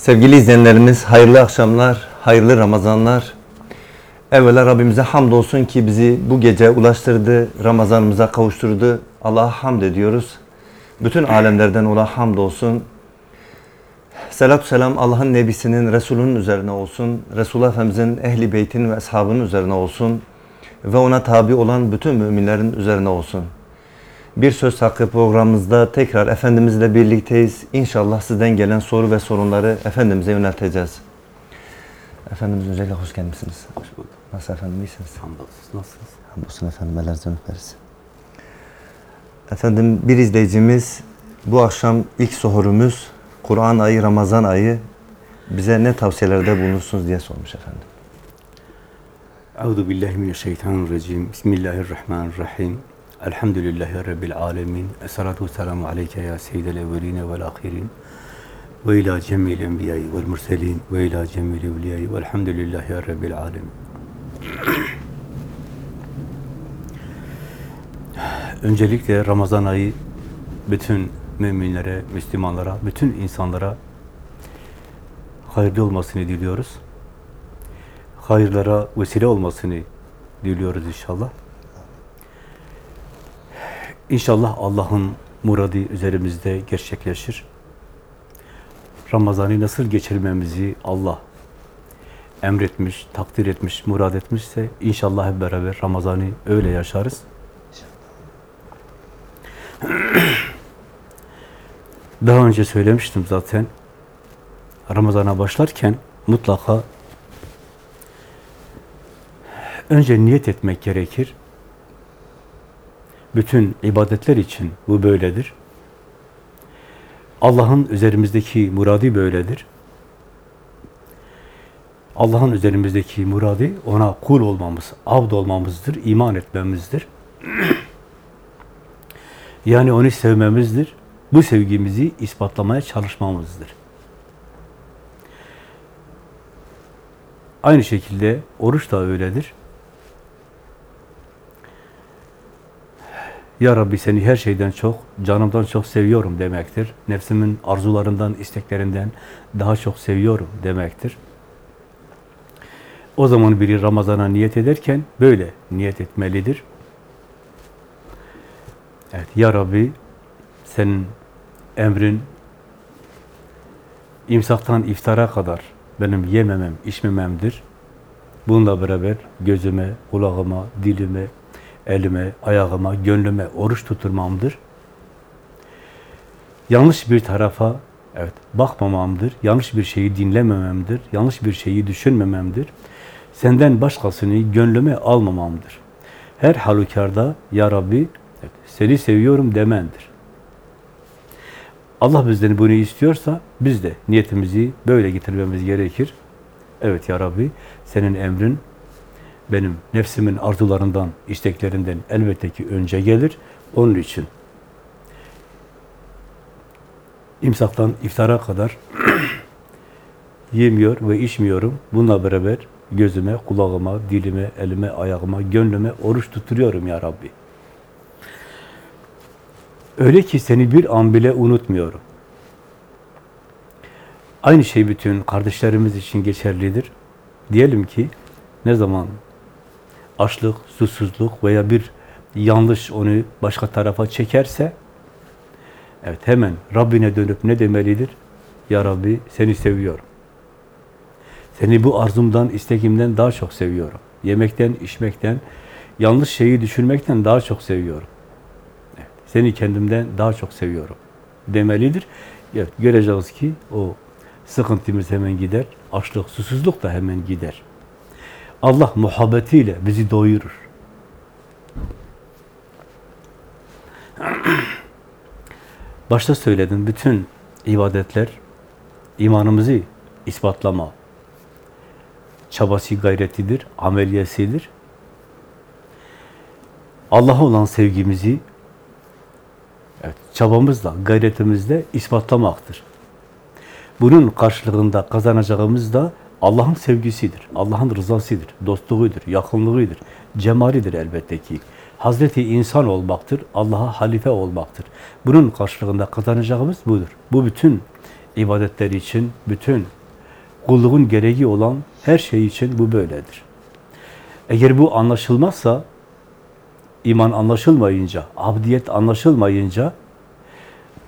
Sevgili izleyenlerimiz hayırlı akşamlar, hayırlı Ramazanlar. Evvela Rabbimize hamdolsun ki bizi bu gece ulaştırdı, Ramazanımıza kavuşturdu. Allah'a hamd ediyoruz. Bütün alemlerden ona hamdolsun. Selatü selam Allah'ın Nebisinin, Resulünün üzerine olsun. Resulullah Efendimizin ehli beytin ve ashabının üzerine olsun. Ve ona tabi olan bütün müminlerin üzerine olsun. Bir Söz Hakkı programımızda tekrar Efendimizle birlikteyiz. İnşallah sizden gelen soru ve sorunları Efendimiz'e yönelteceğiz. Efendimiz öncelikle hoş gelmişsiniz. Hoş bulduk. Nasıl efendim, iyisiniz? Hamdolsun. Nasılsınız? Hamdolsun efendim, ellerinizden öperiz. Efendim bir izleyicimiz bu akşam ilk sohurumuz Kur'an ayı, Ramazan ayı bize ne tavsiyelerde bulunursunuz diye sormuş efendim. Euzu billahi mineşşeytanirracim. Bismillahirrahmanirrahim. Elhamdülillahi rabbil alamin. Essalatu vesselamu aleyke ya seyyidel evvelin ve'l ahirin. Ve ila cemil enbiya'i ve'l murselin ve ila cemil evliya'i ve'lhamdülillahi rabbil alamin. Öncelikle Ramazan ayı bütün müminlere, Müslümanlara, bütün insanlara hayırlı olmasını diliyoruz. Hayırlara vesile olmasını diliyoruz inşallah. İnşallah Allah'ın muradı üzerimizde gerçekleşir. Ramazan'ı nasıl geçirmemizi Allah emretmiş, takdir etmiş, murad etmişse inşallah hep beraber Ramazan'ı öyle yaşarız. Daha önce söylemiştim zaten. Ramazan'a başlarken mutlaka önce niyet etmek gerekir. Bütün ibadetler için bu böyledir. Allah'ın üzerimizdeki muradi böyledir. Allah'ın üzerimizdeki muradi ona kul olmamız, abd olmamızdır, iman etmemizdir. yani onu sevmemizdir. Bu sevgimizi ispatlamaya çalışmamızdır. Aynı şekilde oruç da öyledir. Ya Rabbi seni her şeyden çok, canımdan çok seviyorum demektir. Nefsimin arzularından, isteklerinden daha çok seviyorum demektir. O zaman biri Ramazan'a niyet ederken böyle niyet etmelidir. Evet, Ya Rabbi senin emrin imsaktan iftara kadar benim yememem, içmememdir. Bununla beraber gözüme, kulağıma, dilime, elime, ayağıma, gönlüme oruç tutturmamdır. Yanlış bir tarafa evet bakmamamdır. Yanlış bir şeyi dinlemememdir. Yanlış bir şeyi düşünmememdir. Senden başkasını gönlüme almamamdır. Her halükarda ya Rabbi evet, seni seviyorum demendir. Allah bizden bunu istiyorsa biz de niyetimizi böyle getirmemiz gerekir. Evet ya Rabbi senin emrin benim nefsimin arzularından, isteklerinden elbette ki önce gelir. Onun için imsaktan iftara kadar yemiyor ve içmiyorum. Bununla beraber gözüme, kulağıma, dilime, elime, ayağıma, gönlüme oruç tutturuyorum ya Rabbi. Öyle ki seni bir an bile unutmuyorum. Aynı şey bütün kardeşlerimiz için geçerlidir. Diyelim ki ne zaman açlık, susuzluk veya bir yanlış onu başka tarafa çekerse evet hemen Rabbine dönüp ne demelidir? Ya Rabbi seni seviyorum. Seni bu arzumdan, istekimden daha çok seviyorum. Yemekten, içmekten, yanlış şeyi düşünmekten daha çok seviyorum. Evet, seni kendimden daha çok seviyorum demelidir. Evet, göreceğiz ki o sıkıntımız hemen gider. Açlık, susuzluk da hemen gider. Allah muhabbetiyle bizi doyurur. Başta söyledim, bütün ibadetler imanımızı ispatlama çabası gayretidir, ameliyesidir. Allah'a olan sevgimizi evet, çabamızla, gayretimizle ispatlamaktır. Bunun karşılığında kazanacağımız da Allah'ın sevgisidir, Allah'ın rızasıdır, dostluğudur, yakınlığıdır, cemalidir elbette ki. Hazreti insan olmaktır, Allah'a halife olmaktır. Bunun karşılığında kazanacağımız budur. Bu bütün ibadetler için, bütün kulluğun gereği olan her şey için bu böyledir. Eğer bu anlaşılmazsa, iman anlaşılmayınca, abdiyet anlaşılmayınca,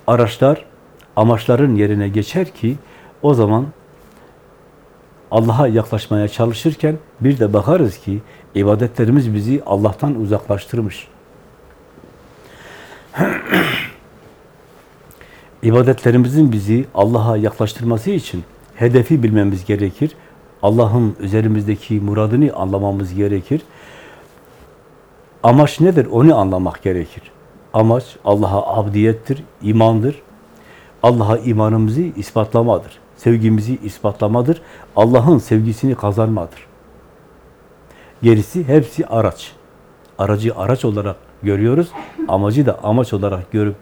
araçlar amaçların yerine geçer ki, o zaman Allah'a yaklaşmaya çalışırken bir de bakarız ki ibadetlerimiz bizi Allah'tan uzaklaştırmış. İbadetlerimizin bizi Allah'a yaklaştırması için hedefi bilmemiz gerekir. Allah'ın üzerimizdeki muradını anlamamız gerekir. Amaç nedir? Onu anlamak gerekir. Amaç Allah'a abdiyettir, imandır. Allah'a imanımızı ispatlamadır. Sevgimizi ispatlamadır. Allah'ın sevgisini kazanmadır. Gerisi hepsi araç. Aracı araç olarak görüyoruz. Amacı da amaç olarak görüp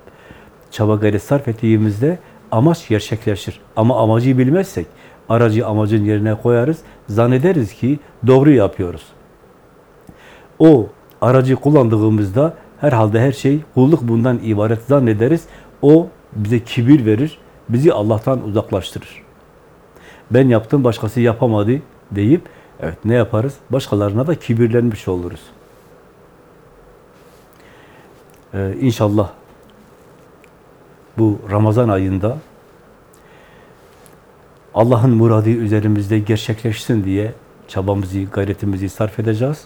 çaba gayret sarf ettiğimizde amaç gerçekleşir. Ama amacı bilmezsek aracı amacın yerine koyarız. Zannederiz ki doğru yapıyoruz. O aracı kullandığımızda herhalde her şey kulluk bundan ibaret zannederiz. O bize kibir verir, bizi Allah'tan uzaklaştırır. Ben yaptım, başkası yapamadı deyip evet ne yaparız? Başkalarına da kibirlenmiş oluruz. Ee, inşallah bu Ramazan ayında Allah'ın muradı üzerimizde gerçekleşsin diye çabamızı, gayretimizi sarf edeceğiz.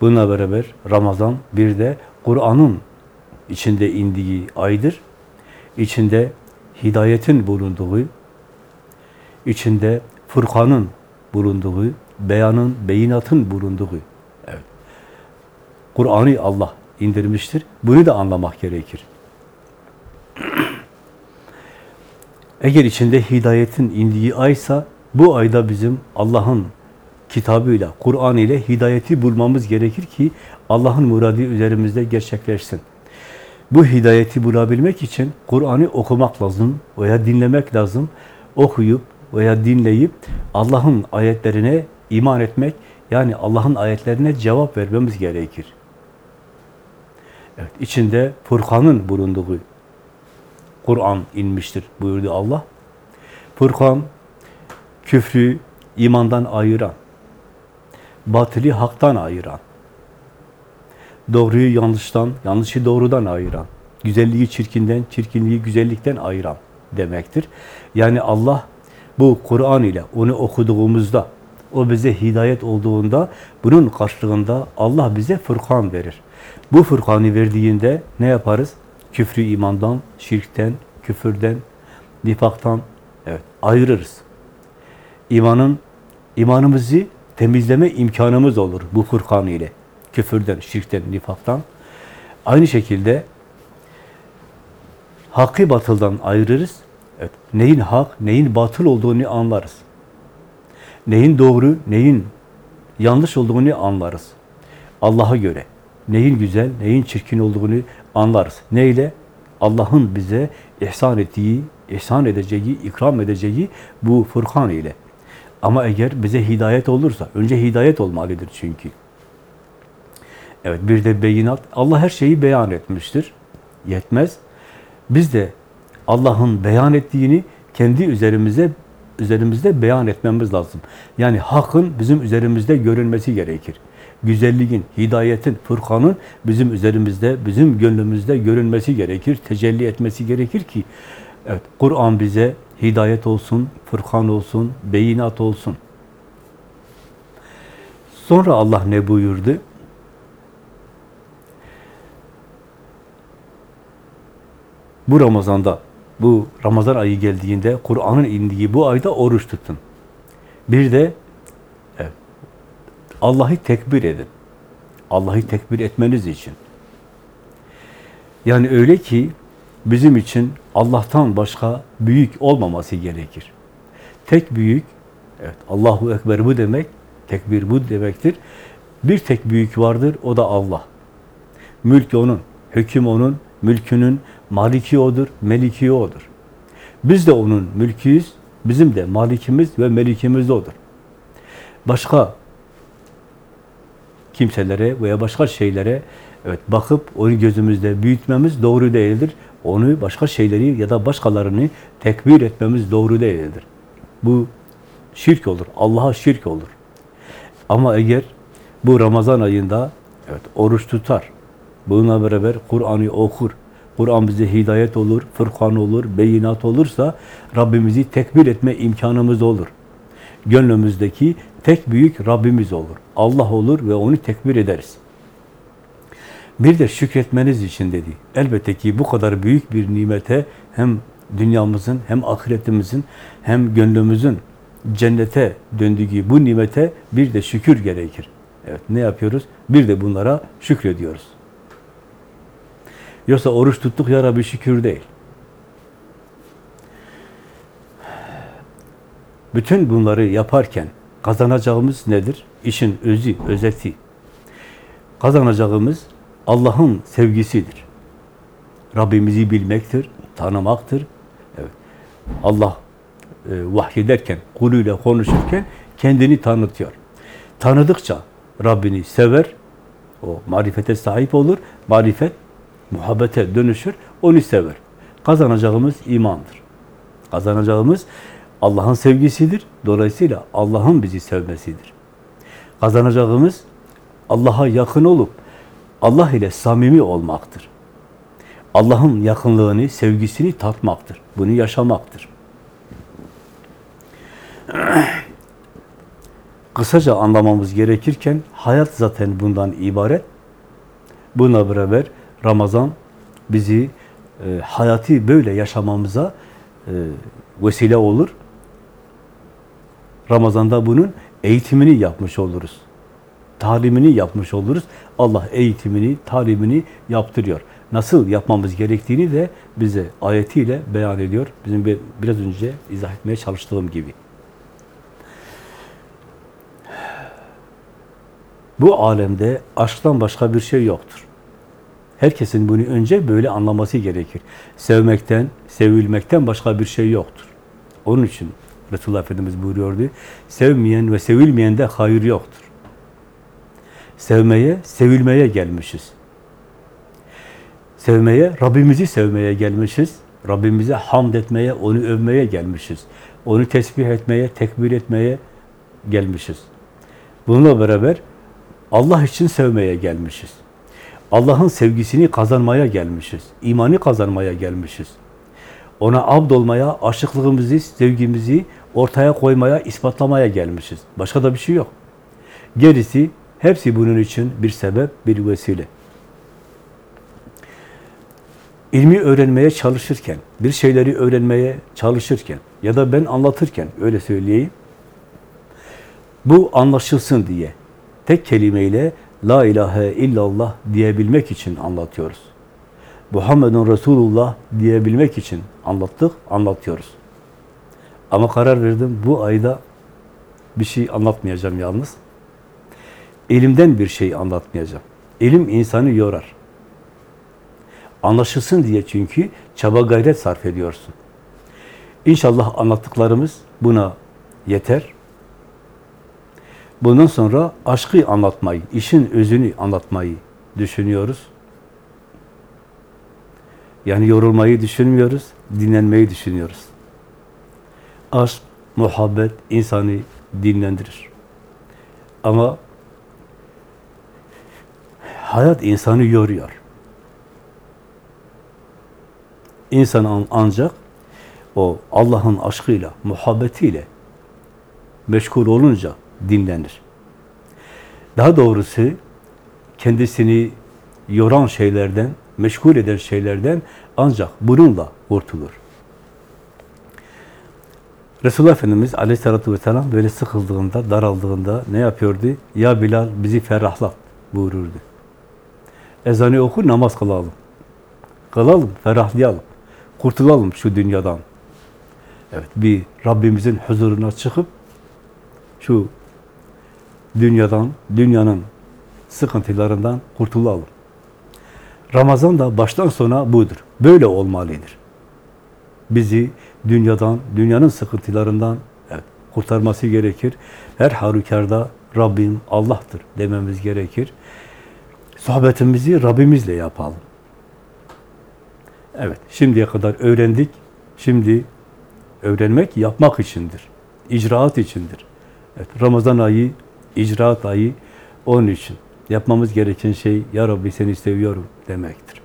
Bununla beraber Ramazan bir de Kur'an'ın içinde indiği aydır. İçinde hidayetin bulunduğu, içinde Furkan'ın bulunduğu, beyanın, beyinatın bulunduğu. Evet. Kur'an'ı Allah indirmiştir. Bunu da anlamak gerekir. Eğer içinde hidayetin indiği aysa, bu ayda bizim Allah'ın kitabıyla, Kur'an ile hidayeti bulmamız gerekir ki Allah'ın muradı üzerimizde gerçekleşsin. Bu hidayeti bulabilmek için Kur'an'ı okumak lazım veya dinlemek lazım. Okuyup veya dinleyip Allah'ın ayetlerine iman etmek, yani Allah'ın ayetlerine cevap vermemiz gerekir. Evet, içinde Furkan'ın bulunduğu Kur'an inmiştir buyurdu Allah. Furkan, küfrü imandan ayıran, batılı haktan ayıran, doğruyu yanlıştan, yanlışı doğrudan ayıran, güzelliği çirkinden, çirkinliği güzellikten ayıran demektir. Yani Allah bu Kur'an ile onu okuduğumuzda, o bize hidayet olduğunda, bunun karşılığında Allah bize Furkan verir. Bu Furkan'ı verdiğinde ne yaparız? Küfrü imandan, şirkten, küfürden, nifaktan evet, ayırırız. İmanın, imanımızı temizleme imkanımız olur bu Furkan ile. Küfürden, şirkten, nifaktan. Aynı şekilde hakkı batıldan ayırırız. Evet, neyin hak, neyin batıl olduğunu anlarız. Neyin doğru, neyin yanlış olduğunu anlarız. Allah'a göre neyin güzel, neyin çirkin olduğunu anlarız. Neyle? Allah'ın bize ihsan ettiği, ihsan edeceği, ikram edeceği bu Furkan ile. Ama eğer bize hidayet olursa, önce hidayet olmalıdır çünkü. Evet, bir de beyinat. Allah her şeyi beyan etmiştir. Yetmez. Biz de Allah'ın beyan ettiğini kendi üzerimize üzerimizde beyan etmemiz lazım. Yani hakkın bizim üzerimizde görünmesi gerekir. Güzelliğin, hidayetin, Furkan'ın bizim üzerimizde, bizim gönlümüzde görünmesi gerekir, tecelli etmesi gerekir ki evet Kur'an bize hidayet olsun, Furkan olsun, beyinat olsun. Sonra Allah ne buyurdu? Bu Ramazan'da, bu Ramazan ayı geldiğinde, Kur'an'ın indiği bu ayda oruç tutun. Bir de evet, Allah'ı tekbir edin. Allah'ı tekbir etmeniz için. Yani öyle ki bizim için Allah'tan başka büyük olmaması gerekir. Tek büyük, evet Allahu Ekber bu demek, tekbir bu demektir. Bir tek büyük vardır, o da Allah. Mülk O'nun, hüküm O'nun, mülkünün maliki O'dur, meliki O'dur. Biz de O'nun mülküyüz, bizim de malikimiz ve melikimiz O'dur. Başka kimselere veya başka şeylere evet bakıp onu gözümüzde büyütmemiz doğru değildir. onu başka şeyleri ya da başkalarını tekbir etmemiz doğru değildir. Bu şirk olur. Allah'a şirk olur. Ama eğer bu Ramazan ayında evet oruç tutar. Bununla beraber Kur'an'ı okur. Kur'an bize hidayet olur, fırkan olur, beyinat olursa Rabbimizi tekbir etme imkanımız olur. Gönlümüzdeki tek büyük Rabbimiz olur. Allah olur ve onu tekbir ederiz. Bir de şükretmeniz için dedi. Elbette ki bu kadar büyük bir nimete hem dünyamızın hem ahiretimizin hem gönlümüzün cennete döndüğü bu nimete bir de şükür gerekir. Evet ne yapıyoruz? Bir de bunlara şükrediyoruz. Yoksa oruç tuttuk ya Rabbi şükür değil. Bütün bunları yaparken kazanacağımız nedir? İşin özü, özeti. Kazanacağımız Allah'ın sevgisidir. Rabbimizi bilmektir, tanımaktır. Evet. Allah e, vahyederken, kuluyla konuşurken kendini tanıtıyor. Tanıdıkça Rabbini sever, o marifete sahip olur. Marifet muhabbete dönüşür, onu sever. Kazanacağımız imandır. Kazanacağımız Allah'ın sevgisidir. Dolayısıyla Allah'ın bizi sevmesidir. Kazanacağımız Allah'a yakın olup Allah ile samimi olmaktır. Allah'ın yakınlığını, sevgisini tatmaktır. Bunu yaşamaktır. Kısaca anlamamız gerekirken hayat zaten bundan ibaret. Buna beraber Ramazan bizi e, hayatı böyle yaşamamıza e, vesile olur. Ramazan'da bunun eğitimini yapmış oluruz. Talimini yapmış oluruz. Allah eğitimini, talimini yaptırıyor. Nasıl yapmamız gerektiğini de bize ayetiyle beyan ediyor. Bizim bir, biraz önce izah etmeye çalıştığım gibi. Bu alemde aşktan başka bir şey yoktur. Herkesin bunu önce böyle anlaması gerekir. Sevmekten, sevilmekten başka bir şey yoktur. Onun için Resulullah Efendimiz buyuruyordu, sevmeyen ve sevilmeyende hayır yoktur. Sevmeye, sevilmeye gelmişiz. Sevmeye, Rabbimizi sevmeye gelmişiz. Rabbimize hamd etmeye, onu övmeye gelmişiz. Onu tesbih etmeye, tekbir etmeye gelmişiz. Bununla beraber Allah için sevmeye gelmişiz. Allah'ın sevgisini kazanmaya gelmişiz. İmanı kazanmaya gelmişiz. Ona abd olmaya, aşıklığımızı, sevgimizi ortaya koymaya, ispatlamaya gelmişiz. Başka da bir şey yok. Gerisi, hepsi bunun için bir sebep, bir vesile. İlmi öğrenmeye çalışırken, bir şeyleri öğrenmeye çalışırken ya da ben anlatırken öyle söyleyeyim, bu anlaşılsın diye tek kelimeyle La ilahe illallah diyebilmek için anlatıyoruz. Muhammedun Resulullah diyebilmek için anlattık, anlatıyoruz. Ama karar verdim bu ayda bir şey anlatmayacağım yalnız. Elimden bir şey anlatmayacağım. Elim insanı yorar. Anlaşılsın diye çünkü çaba gayret sarf ediyorsun. İnşallah anlattıklarımız buna yeter. Bundan sonra aşkı anlatmayı, işin özünü anlatmayı düşünüyoruz. Yani yorulmayı düşünmüyoruz, dinlenmeyi düşünüyoruz. Aşk, muhabbet insanı dinlendirir. Ama hayat insanı yoruyor. İnsan ancak o Allah'ın aşkıyla, muhabbetiyle meşgul olunca dinlenir. Daha doğrusu kendisini yoran şeylerden, meşgul eden şeylerden ancak bununla kurtulur. Resulullah Efendimiz aleyhissalatü vesselam böyle sıkıldığında, daraldığında ne yapıyordu? Ya Bilal bizi ferahlat buyururdu. Ezanı oku, namaz kılalım. Kılalım, ferahlayalım. Kurtulalım şu dünyadan. Evet, bir Rabbimizin huzuruna çıkıp şu dünyadan, dünyanın sıkıntılarından kurtulalım. Ramazan da baştan sona budur. Böyle olmalıdır. Bizi dünyadan, dünyanın sıkıntılarından evet, kurtarması gerekir. Her halükarda Rabbim Allah'tır dememiz gerekir. Sohbetimizi Rabbimizle yapalım. Evet, şimdiye kadar öğrendik. Şimdi öğrenmek yapmak içindir. İcraat içindir. Evet, Ramazan ayı, icraat ayı onun için. Yapmamız gereken şey, Ya Rabbi seni seviyorum demektir.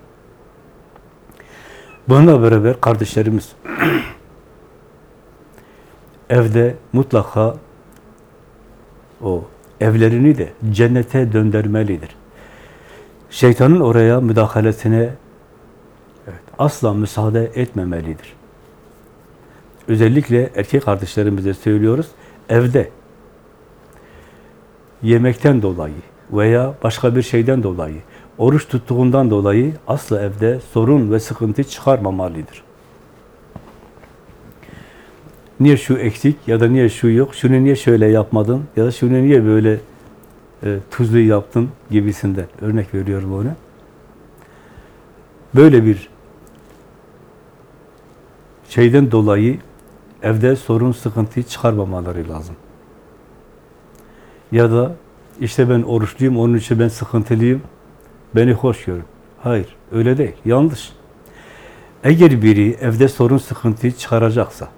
Bununla beraber kardeşlerimiz evde mutlaka o evlerini de cennete döndürmelidir. Şeytanın oraya müdahalesine evet, asla müsaade etmemelidir. Özellikle erkek kardeşlerimize söylüyoruz, evde yemekten dolayı veya başka bir şeyden dolayı, oruç tuttuğundan dolayı asla evde sorun ve sıkıntı çıkarmamalıdır. Niye şu eksik ya da niye şu yok, şunu niye şöyle yapmadın ya da şunu niye böyle e, tuzlu yaptın gibisinden örnek veriyorum ona. Böyle bir şeyden dolayı evde sorun, sıkıntı çıkarmamaları lazım. Ya da işte ben oruçluyum, onun için ben sıkıntılıyım, beni hoş görün. Hayır, öyle değil, yanlış. Eğer biri evde sorun, sıkıntı çıkaracaksa,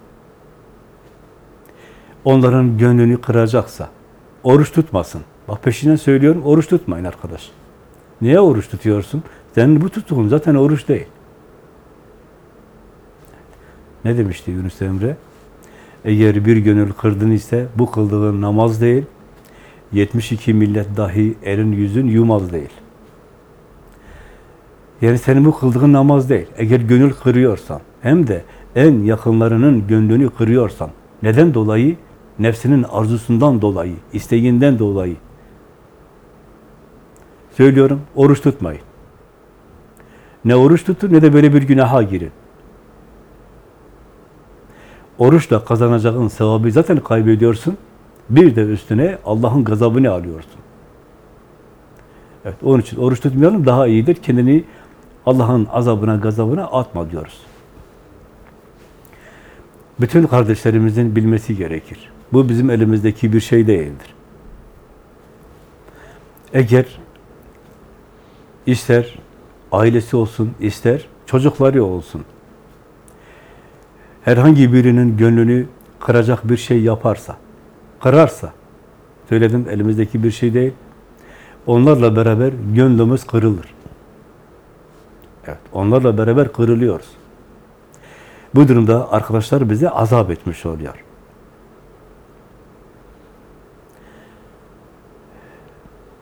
onların gönlünü kıracaksa, oruç tutmasın. Bak peşinden söylüyorum, oruç tutmayın arkadaş. Niye oruç tutuyorsun? Senin bu tuttuğun zaten oruç değil. Ne demişti Yunus Emre? Eğer bir gönül kırdın ise bu kıldığın namaz değil, 72 millet dahi elin yüzün yumaz değil. Yani senin bu kıldığın namaz değil. Eğer gönül kırıyorsan, hem de en yakınlarının gönlünü kırıyorsan, neden dolayı? Nefsinin arzusundan dolayı, isteğinden dolayı. Söylüyorum, oruç tutmayın. Ne oruç tutun ne de böyle bir günaha girin. Oruçla kazanacağın sevabı zaten kaybediyorsun. Bir de üstüne Allah'ın gazabını alıyorsun. Evet, onun için oruç tutmayalım daha iyidir. Kendini Allah'ın azabına, gazabına atma diyoruz. Bütün kardeşlerimizin bilmesi gerekir. Bu bizim elimizdeki bir şey değildir. Eğer ister ailesi olsun, ister çocukları olsun, herhangi birinin gönlünü kıracak bir şey yaparsa, kırarsa, söyledim elimizdeki bir şey değil, onlarla beraber gönlümüz kırılır. Evet, onlarla beraber kırılıyoruz. Bu durumda arkadaşlar bize azap etmiş oluyor.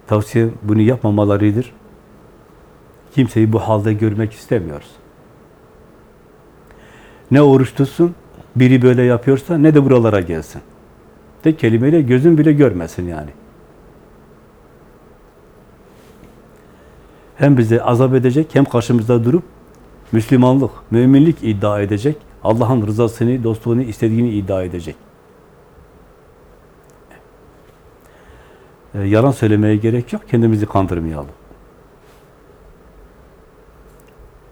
Tavsiye bunu yapmamalarıdır. Kimseyi bu halde görmek istemiyoruz. Ne oruç tutsun, biri böyle yapıyorsa ne de buralara gelsin. Tek kelimeyle gözün bile görmesin yani. Hem bize azap edecek, hem karşımızda durup Müslümanlık, müminlik iddia edecek, Allah'ın rızasını, dostluğunu istediğini iddia edecek. Ee, yalan söylemeye gerek yok, kendimizi kandırmayalım.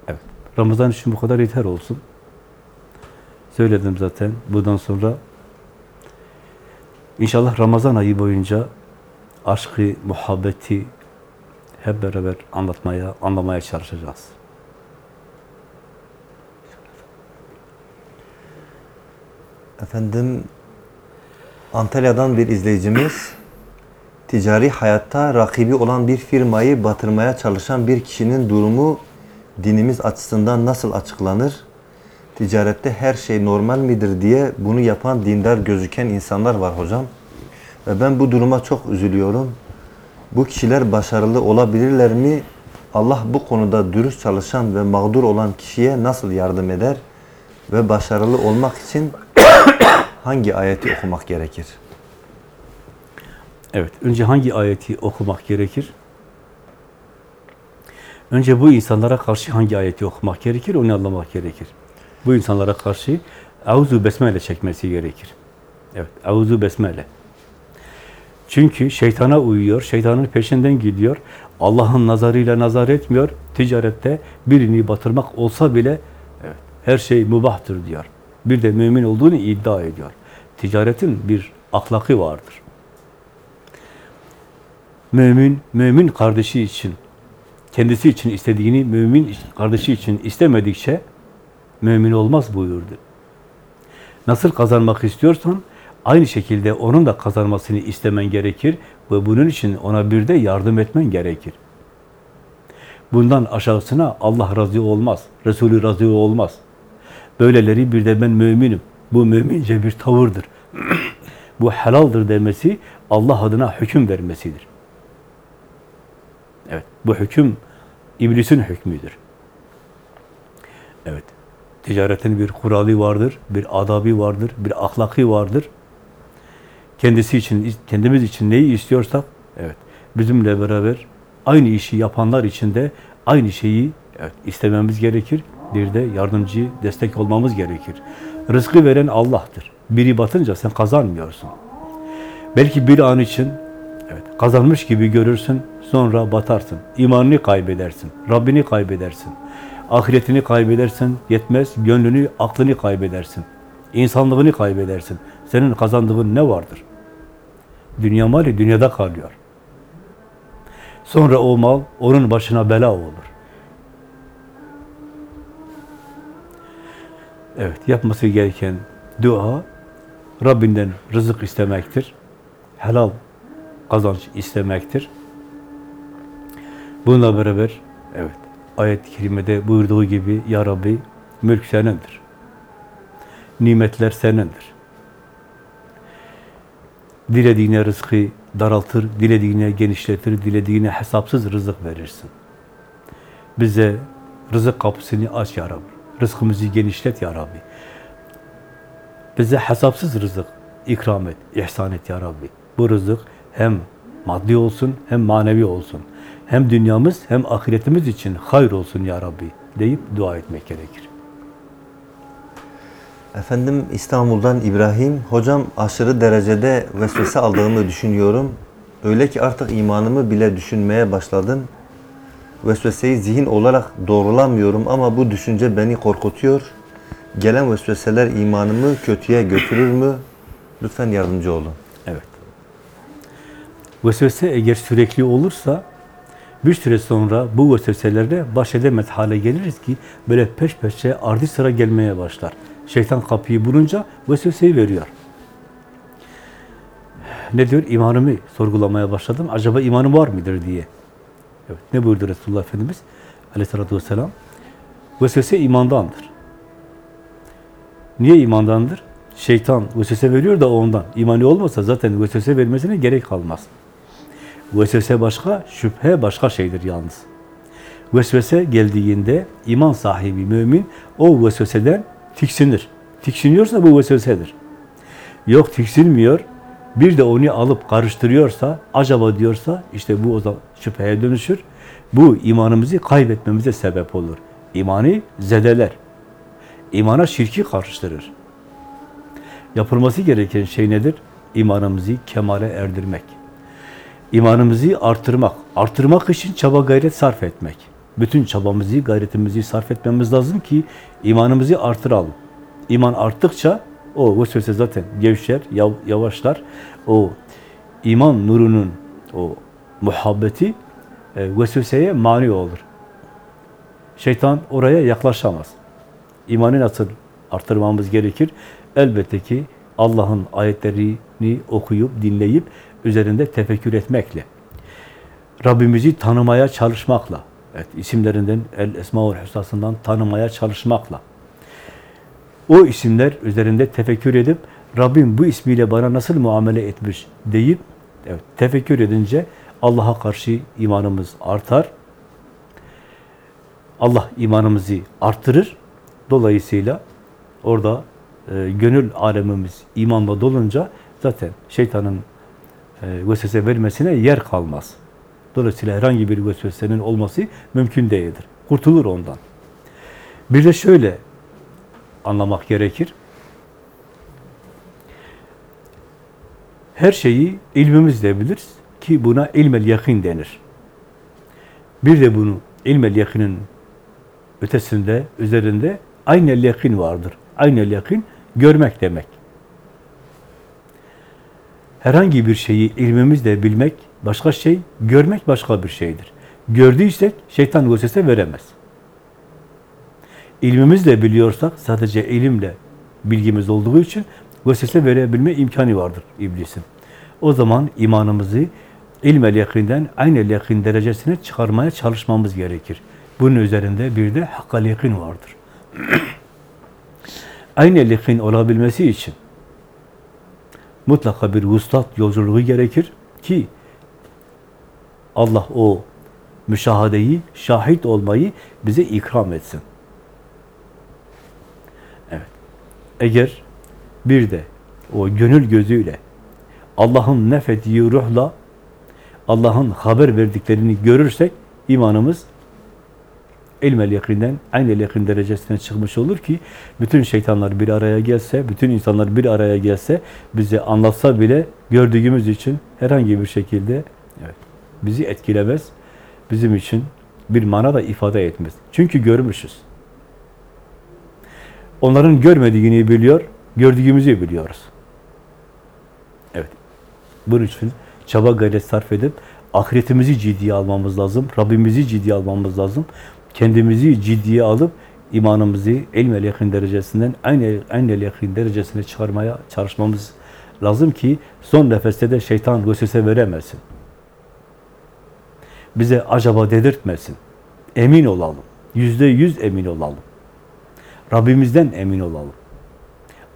Evet, Ramazan için bu kadar yeter olsun. Söyledim zaten, bundan sonra inşallah Ramazan ayı boyunca aşkı, muhabbeti hep beraber anlatmaya, anlamaya çalışacağız. Efendim Antalya'dan bir izleyicimiz ticari hayatta rakibi olan bir firmayı batırmaya çalışan bir kişinin durumu dinimiz açısından nasıl açıklanır? Ticarette her şey normal midir diye bunu yapan dindar gözüken insanlar var hocam. Ve ben bu duruma çok üzülüyorum. Bu kişiler başarılı olabilirler mi? Allah bu konuda dürüst çalışan ve mağdur olan kişiye nasıl yardım eder? Ve başarılı olmak için hangi ayeti okumak gerekir? Evet, önce hangi ayeti okumak gerekir? Önce bu insanlara karşı hangi ayeti okumak gerekir, onu anlamak gerekir. Bu insanlara karşı Euzu Besmele çekmesi gerekir. Evet, Euzu Besmele. Çünkü şeytana uyuyor, şeytanın peşinden gidiyor. Allah'ın nazarıyla nazar etmiyor. Ticarette birini batırmak olsa bile evet, her şey mubahtır diyor. Bir de mümin olduğunu iddia ediyor. Ticaretin bir ahlakı vardır. Mümin, mümin kardeşi için kendisi için istediğini mümin kardeşi için istemedikçe mümin olmaz buyurdu. Nasıl kazanmak istiyorsan aynı şekilde onun da kazanmasını istemen gerekir ve bunun için ona bir de yardım etmen gerekir. Bundan aşağısına Allah razı olmaz, Resulü razı olmaz. Böyleleri bir de ben müminim. Bu mümince bir tavırdır. Bu helaldir demesi Allah adına hüküm vermesidir. Evet, bu hüküm iblisin hükmüdür. Evet, ticaretin bir kuralı vardır, bir adabi vardır, bir ahlaki vardır. Kendisi için, kendimiz için neyi istiyorsak, evet, bizimle beraber aynı işi yapanlar için de aynı şeyi evet, istememiz gerekir. Bir de yardımcı, destek olmamız gerekir. Rızkı veren Allah'tır. Biri batınca sen kazanmıyorsun. Belki bir an için evet, kazanmış gibi görürsün, sonra batarsın. İmanını kaybedersin, Rabbini kaybedersin. Ahiretini kaybedersin, yetmez, gönlünü, aklını kaybedersin. İnsanlığını kaybedersin. Senin kazandığın ne vardır? Dünya mali dünyada kalıyor. Sonra o mal onun başına bela olur. Evet, yapması gereken dua Rabbinden rızık istemektir. Helal kazanç istemektir. Bununla beraber evet ayet-i kerimede buyurduğu gibi Ya Rabbi mülk senindir. Nimetler senindir. Dilediğine rızkı daraltır, dilediğine genişletir, dilediğine hesapsız rızık verirsin. Bize rızık kapısını aç Ya Rabbi. Rızkımızı genişlet Ya Rabbi. Bize hesapsız rızık ikram et, ihsan et Ya Rabbi. Bu rızık hem maddi olsun hem manevi olsun. Hem dünyamız hem ahiretimiz için hayır olsun Ya Rabbi deyip dua etmek gerekir. Efendim İstanbul'dan İbrahim, hocam aşırı derecede vesvese aldığımı düşünüyorum. Öyle ki artık imanımı bile düşünmeye başladım. Vesveseyi zihin olarak doğrulamıyorum ama bu düşünce beni korkutuyor. Gelen vesveseler imanımı kötüye götürür mü? Lütfen yardımcı olun. Evet. Vesvese eğer sürekli olursa bir süre sonra bu vesveselerle baş edemez hale geliriz ki böyle peş peşe ardı sıra gelmeye başlar. Şeytan kapıyı bulunca vesveseyi veriyor. Ne diyor? İmanımı sorgulamaya başladım. Acaba imanım var mıdır diye. Evet. Ne buyurdu Resulullah Efendimiz? Aleyhissalatü vesselam. Vesvese imandandır. Niye imandandır? Şeytan vesvese veriyor da ondan. İmanı olmasa zaten vesvese vermesine gerek kalmaz. Vesvese başka, şüphe başka şeydir yalnız. Vesvese geldiğinde iman sahibi mümin o vesveseden tiksinir. Tiksiniyorsa bu vesvesedir. Yok tiksinmiyor, bir de onu alıp karıştırıyorsa, acaba diyorsa işte bu o zaman şüpheye dönüşür. Bu imanımızı kaybetmemize sebep olur. İmanı zedeler. İmana şirki karıştırır. Yapılması gereken şey nedir? İmanımızı kemale erdirmek. İmanımızı artırmak. Artırmak için çaba gayret sarf etmek. Bütün çabamızı, gayretimizi sarf etmemiz lazım ki imanımızı artıralım. İman arttıkça o vesvese zaten gevşer, yavaşlar. O iman nurunun o muhabbeti e, vesveseye mani olur. Şeytan oraya yaklaşamaz. İmanı nasıl artırmamız gerekir? Elbette ki Allah'ın ayetlerini okuyup, dinleyip, üzerinde tefekkür etmekle. Rabbimizi tanımaya çalışmakla. Evet, isimlerinden, El Esmaül Hüsna'sından tanımaya çalışmakla. O isimler üzerinde tefekkür edip, Rabbim bu ismiyle bana nasıl muamele etmiş deyip, evet, tefekkür edince Allah'a karşı imanımız artar. Allah imanımızı arttırır. Dolayısıyla orada e, gönül alemimiz imanla dolunca zaten şeytanın e, vesvese vermesine yer kalmaz. Dolayısıyla herhangi bir vesvesenin olması mümkün değildir. Kurtulur ondan. Bir de şöyle anlamak gerekir. Her şeyi ilmimizle biliriz ki buna ilmel yakin denir. Bir de bunu ilmel yakinin ötesinde, üzerinde aynel yakin vardır. Aynel yakin görmek demek. Herhangi bir şeyi ilmimizle bilmek başka şey, görmek başka bir şeydir. gördüysek şeytan vesvese veremez. İlmimizle biliyorsak sadece ilimle bilgimiz olduğu için vesvese verebilme imkanı vardır iblisin. O zaman imanımızı ilmel yakinden aynel yakin derecesine çıkarmaya çalışmamız gerekir. Bunun üzerinde bir de hakkal yakin vardır. aynel yakin olabilmesi için mutlaka bir vuslat yolculuğu gerekir ki Allah o müşahadeyi, şahit olmayı bize ikram etsin. Evet. Eğer bir de o gönül gözüyle Allah'ın nefettiği ruhla Allah'ın haber verdiklerini görürsek imanımız ilmel yakinden aynel yakin derecesine çıkmış olur ki bütün şeytanlar bir araya gelse, bütün insanlar bir araya gelse bize anlatsa bile gördüğümüz için herhangi bir şekilde evet, bizi etkilemez. Bizim için bir mana da ifade etmez. Çünkü görmüşüz. Onların görmediğini biliyor, gördüğümüzü biliyoruz. Evet. Bunun için çaba gayret sarf edip ahiretimizi ciddiye almamız lazım. Rabbimizi ciddiye almamız lazım. Kendimizi ciddiye alıp imanımızı ilmel yakın derecesinden aynı aynı yakın derecesine çıkarmaya çalışmamız lazım ki son nefeste de şeytan vesvese veremesin. Bize acaba dedirtmesin. Emin olalım. Yüzde yüz emin olalım. Rabbimizden emin olalım.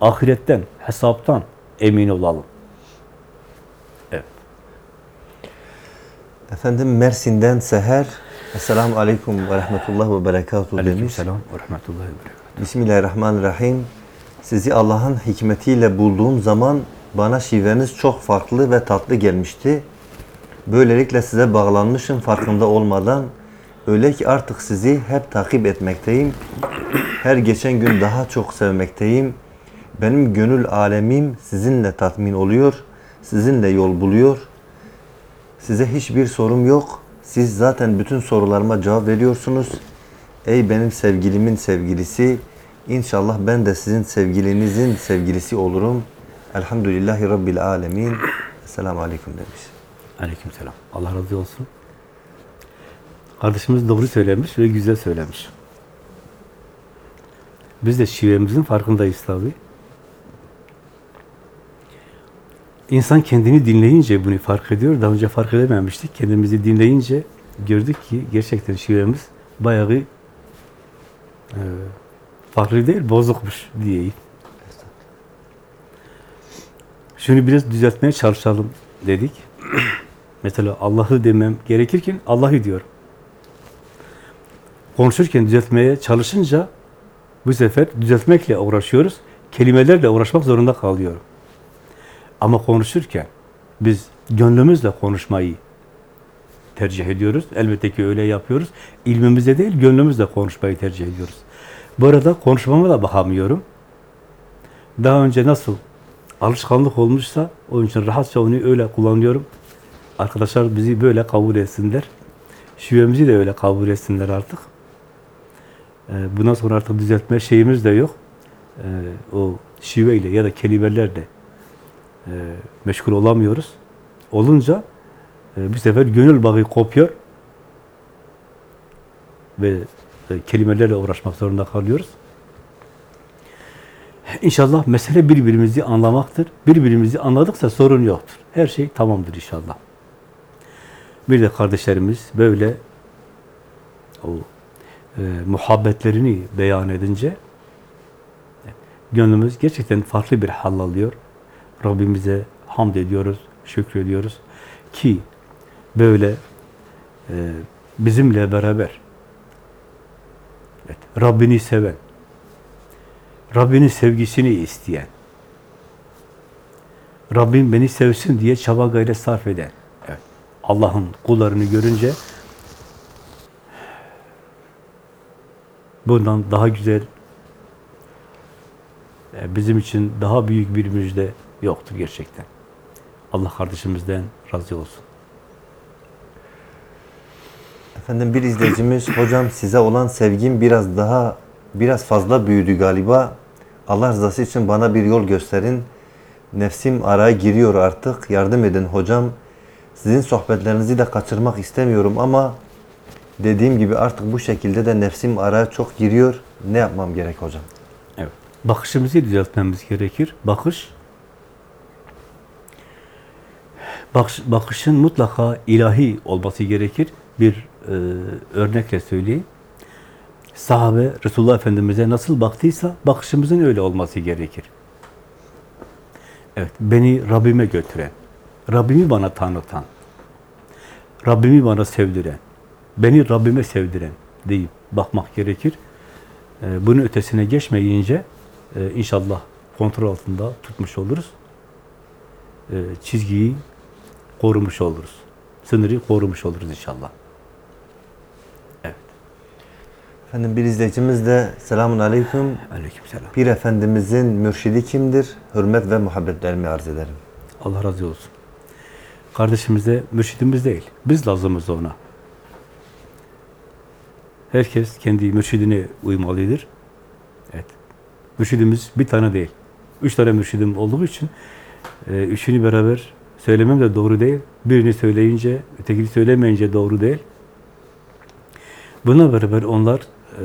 Ahiretten, hesaptan emin olalım. Efendim Mersin'den Seher. Esselamu Aleyküm ve Rahmetullah ve Berekatuhu demiş. Aleykümselam ve rahmetullahi ve berekatuhu. Bismillahirrahmanirrahim. Sizi Allah'ın hikmetiyle bulduğum zaman bana şiveniz çok farklı ve tatlı gelmişti. Böylelikle size bağlanmışım farkında olmadan. Öyle ki artık sizi hep takip etmekteyim. Her geçen gün daha çok sevmekteyim. Benim gönül alemim sizinle tatmin oluyor. Sizinle yol buluyor. Size hiçbir sorum yok. Siz zaten bütün sorularıma cevap veriyorsunuz. Ey benim sevgilimin sevgilisi, İnşallah ben de sizin sevgilinizin sevgilisi olurum. Elhamdülillahi Rabbil alemin. Esselamu Aleyküm demiş. Aleykümselam. Allah razı olsun. Kardeşimiz doğru söylemiş ve güzel söylemiş. Biz de şivemizin farkındayız tabi. İnsan kendini dinleyince bunu fark ediyor. Daha önce fark edememiştik. Kendimizi dinleyince gördük ki gerçekten şivemiz bayağı e, farklı değil, bozukmuş diyeyim. Şunu biraz düzeltmeye çalışalım dedik. Mesela Allah'ı demem gerekirken Allah'ı diyorum. Konuşurken düzeltmeye çalışınca bu sefer düzeltmekle uğraşıyoruz. Kelimelerle uğraşmak zorunda kalıyorum. Ama konuşurken biz gönlümüzle konuşmayı tercih ediyoruz. Elbette ki öyle yapıyoruz. İlmimizle değil, gönlümüzle konuşmayı tercih ediyoruz. Bu arada konuşmama da bakamıyorum. Daha önce nasıl alışkanlık olmuşsa, onun için rahatça onu öyle kullanıyorum. Arkadaşlar bizi böyle kabul etsinler. Şivemizi de öyle kabul etsinler artık. Ee, bundan sonra artık düzeltme şeyimiz de yok. Ee, o şiveyle ya da kelimelerle e, meşgul olamıyoruz. Olunca e, bir sefer gönül bağı kopuyor ve e, kelimelerle uğraşmak zorunda kalıyoruz. İnşallah mesele birbirimizi anlamaktır. Birbirimizi anladıksa sorun yoktur. Her şey tamamdır inşallah. Bir de kardeşlerimiz böyle o e, muhabbetlerini beyan edince gönlümüz gerçekten farklı bir hal alıyor. Rabbimize hamd ediyoruz, şükrediyoruz ki böyle e, bizimle beraber evet, Rabbini seven, Rabbinin sevgisini isteyen, Rabbim beni sevsin diye çaba gayret sarf eden, evet, Allah'ın kullarını görünce bundan daha güzel, e, bizim için daha büyük bir müjde yoktur gerçekten. Allah kardeşimizden razı olsun. Efendim bir izleyicimiz, hocam size olan sevgim biraz daha, biraz fazla büyüdü galiba. Allah rızası için bana bir yol gösterin. Nefsim araya giriyor artık. Yardım edin hocam. Sizin sohbetlerinizi de kaçırmak istemiyorum ama Dediğim gibi artık bu şekilde de nefsim araya çok giriyor. Ne yapmam gerek hocam? Evet. Bakışımızı düzeltmemiz gerekir. Bakış bakış, bakışın mutlaka ilahi olması gerekir. Bir e, örnekle söyleyeyim. Sahabe Resulullah Efendimiz'e nasıl baktıysa bakışımızın öyle olması gerekir. Evet, beni Rabbime götüren, Rabbimi bana tanıtan, Rabbimi bana sevdiren, beni Rabbime sevdiren deyip bakmak gerekir. Ee, Bunun ötesine geçmeyince e, inşallah kontrol altında tutmuş oluruz. Ee, Çizgiyi korumuş oluruz. Sınırı korumuş oluruz inşallah. Evet. Efendim bir izleyicimiz de selamun aleyküm. Aleykümselam. Pir Efendimizin mürşidi kimdir? Hürmet ve muhabbetlerimi arz ederim. Allah razı olsun. Kardeşimiz de mürşidimiz değil. Biz lazımız ona. Herkes kendi mürşidine uymalıdır. Evet. Mürşidimiz bir tane değil. Üç tane mürşidim olduğu için e, üçünü beraber söylemem de doğru değil. Birini söyleyince, ötekini söylemeyince doğru değil. Buna beraber onlar e,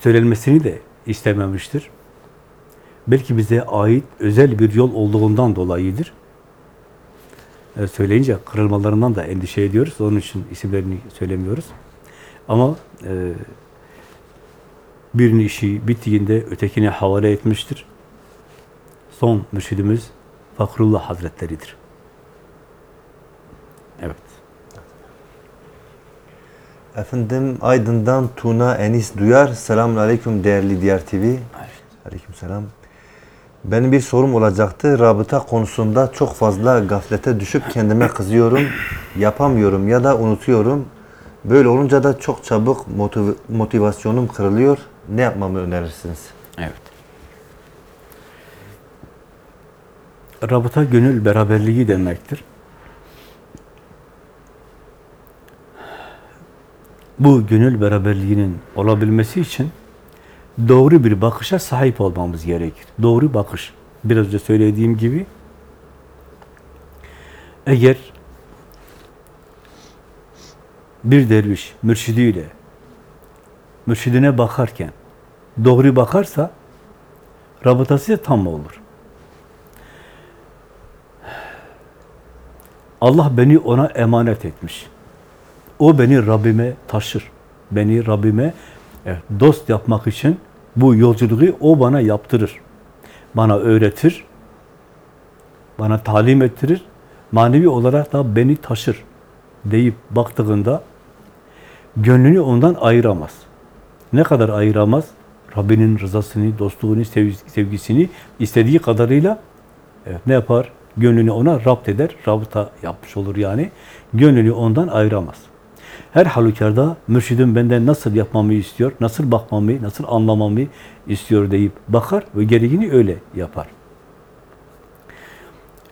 söylenmesini de istememiştir. Belki bize ait özel bir yol olduğundan dolayıdır. E, söyleyince kırılmalarından da endişe ediyoruz. Onun için isimlerini söylemiyoruz. Ama e, birinin işi bittiğinde ötekine havale etmiştir. Son mürşidimiz Fakrullah Hazretleri'dir. Evet. Efendim Aydın'dan Tuna Enis Duyar. Selamun aleyküm değerli Diyar TV. Aleyküm selam. Benim bir sorum olacaktı. Rabıta konusunda çok fazla gaflete düşüp kendime kızıyorum. Yapamıyorum ya da unutuyorum. Böyle olunca da çok çabuk motiv- motivasyonum kırılıyor. Ne yapmamı önerirsiniz? Evet. Rabıta gönül beraberliği demektir. Bu gönül beraberliğinin olabilmesi için doğru bir bakışa sahip olmamız gerekir. Doğru bakış. Biraz önce söylediğim gibi eğer bir derviş mürşidiyle mürşidine bakarken doğru bakarsa rabıtası tam olur. Allah beni ona emanet etmiş. O beni Rabbime taşır. Beni Rabbime evet, dost yapmak için bu yolculuğu o bana yaptırır. Bana öğretir. Bana talim ettirir. Manevi olarak da beni taşır deyip baktığında gönlünü ondan ayıramaz. Ne kadar ayıramaz? Rabbinin rızasını, dostluğunu, sev- sevgisini istediği kadarıyla evet, ne yapar? Gönlünü ona rapt eder. Rabıta yapmış olur yani. Gönlünü ondan ayıramaz. Her halükarda mürşidim benden nasıl yapmamı istiyor, nasıl bakmamı, nasıl anlamamı istiyor deyip bakar ve gereğini öyle yapar.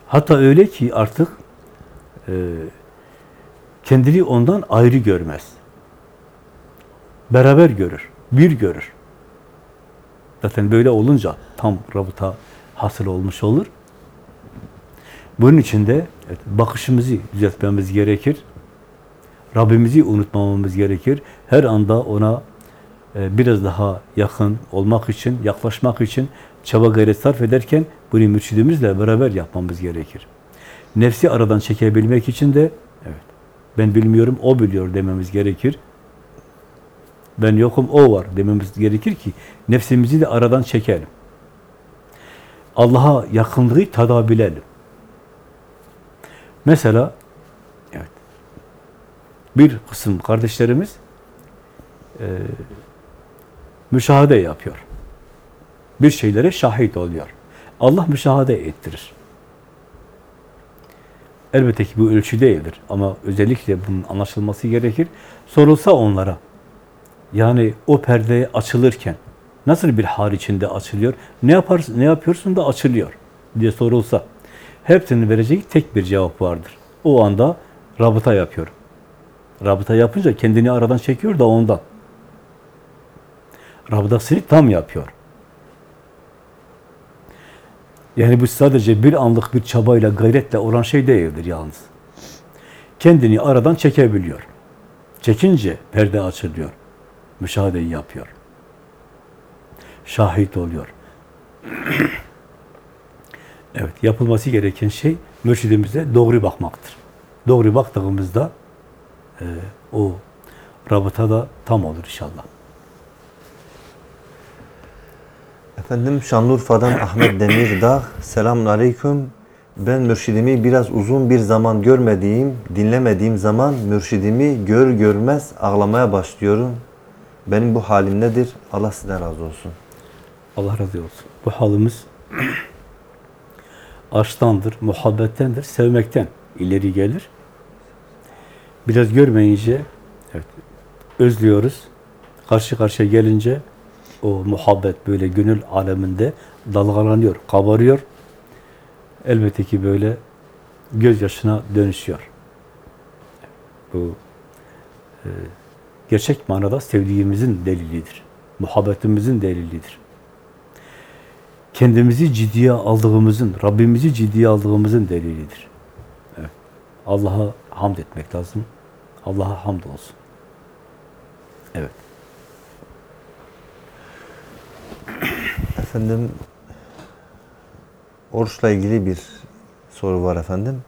Hatta öyle ki artık e, kendini ondan ayrı görmez. Beraber görür, bir görür. Zaten böyle olunca tam rabıta hasıl olmuş olur. Bunun için de evet, bakışımızı düzeltmemiz gerekir. Rabbimizi unutmamamız gerekir. Her anda ona e, biraz daha yakın olmak için, yaklaşmak için çaba gayret sarf ederken bunu mürşidimizle beraber yapmamız gerekir. Nefsi aradan çekebilmek için de evet ben bilmiyorum, o biliyor dememiz gerekir. Ben yokum, o var dememiz gerekir ki nefsimizi de aradan çekelim. Allah'a yakınlığı tadabilelim. Mesela evet bir kısım kardeşlerimiz e, müşahede yapıyor. Bir şeylere şahit oluyor. Allah müşahede ettirir. Elbette ki bu ölçü değildir ama özellikle bunun anlaşılması gerekir. Sorulsa onlara, yani o perde açılırken nasıl bir hal içinde açılıyor, ne yaparsın, ne yapıyorsun da açılıyor diye sorulsa, hepsinin vereceği tek bir cevap vardır. O anda rabıta yapıyorum. Rabıta yapınca kendini aradan çekiyor da ondan. Rabıtasını tam yapıyor. Yani bu sadece bir anlık bir çabayla, gayretle olan şey değildir yalnız. kendini aradan çekebiliyor. Çekince perde açılıyor. Müşahedeyi yapıyor. Şahit oluyor. evet, yapılması gereken şey mürşidimize doğru bakmaktır. Doğru baktığımızda e, o rabıta da tam olur inşallah. Efendim Şanlıurfa'dan Ahmet Demirdağ. Selamun Aleyküm. Ben mürşidimi biraz uzun bir zaman görmediğim, dinlemediğim zaman mürşidimi gör görmez ağlamaya başlıyorum. Benim bu halim nedir? Allah sizden razı olsun. Allah razı olsun. Bu halimiz aşktandır, muhabbettendir, sevmekten ileri gelir. Biraz görmeyince evet, özlüyoruz. Karşı karşıya gelince o muhabbet böyle gönül aleminde dalgalanıyor, kabarıyor. Elbette ki böyle gözyaşına dönüşüyor. Bu e, gerçek manada sevdiğimizin delilidir. Muhabbetimizin delilidir kendimizi ciddiye aldığımızın, Rabbimizi ciddiye aldığımızın delilidir. Evet. Allah'a hamd etmek lazım. Allah'a hamd olsun. Evet. Efendim oruçla ilgili bir soru var efendim.